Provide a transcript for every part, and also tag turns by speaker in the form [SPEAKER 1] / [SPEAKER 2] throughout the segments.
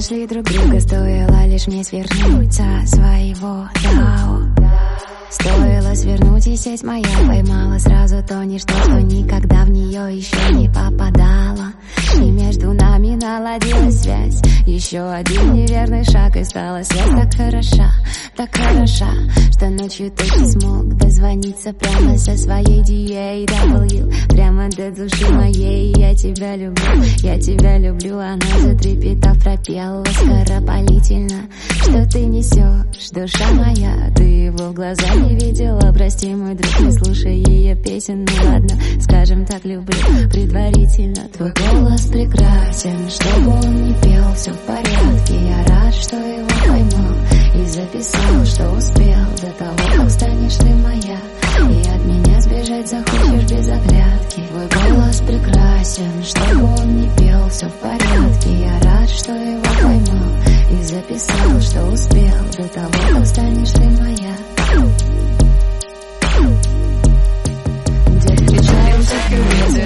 [SPEAKER 1] нашли друг друга, стоило лишь мне свернуть со своего Дао. Стоило свернуть, и сеть моя поймала сразу то ничто, что никогда в нее еще не попадала. И между нами наладилась. Еще один неверный шаг, и стала связь так хороша, так хороша, что ночью ты не смог дозвониться прямо со своей DAW. Прямо до души моей, я тебя люблю, я тебя люблю. Она затрепетав пропела скоропалительно, что ты несешь, душа моя, ты его в глаза не видела Прости, мой друг, не слушай ее песен Ну ладно, скажем так, люблю предварительно Твой голос прекрасен, чтобы он не пел Все в порядке, я рад, что его поймал И записал, что успел. До того, как станешь ты моя И от меня сбежать захочешь без оглядки. Твой голос прекрасен, чтобы он не пел. Все в порядке, я рад, что его поймал И записал, что успел. До того, как станешь ты моя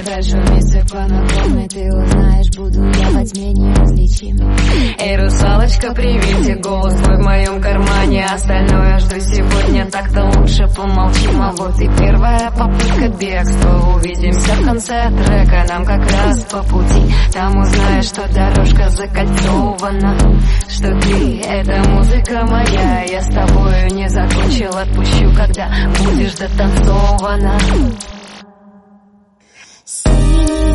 [SPEAKER 1] дальше вместе по наклонной Ты узнаешь, буду я во тьме неразличимой
[SPEAKER 2] Эй, русалочка, приветик, голос твой в моем кармане. Остальное жду сегодня, так-то лучше помолчим. А вот и первая попытка бегства. Увидимся в конце трека, нам как раз по пути. Там узнаешь, что дорожка закольцована Что ты — это музыка моя. Я с тобою не закончил, отпущу, когда будешь дотанцована
[SPEAKER 1] you.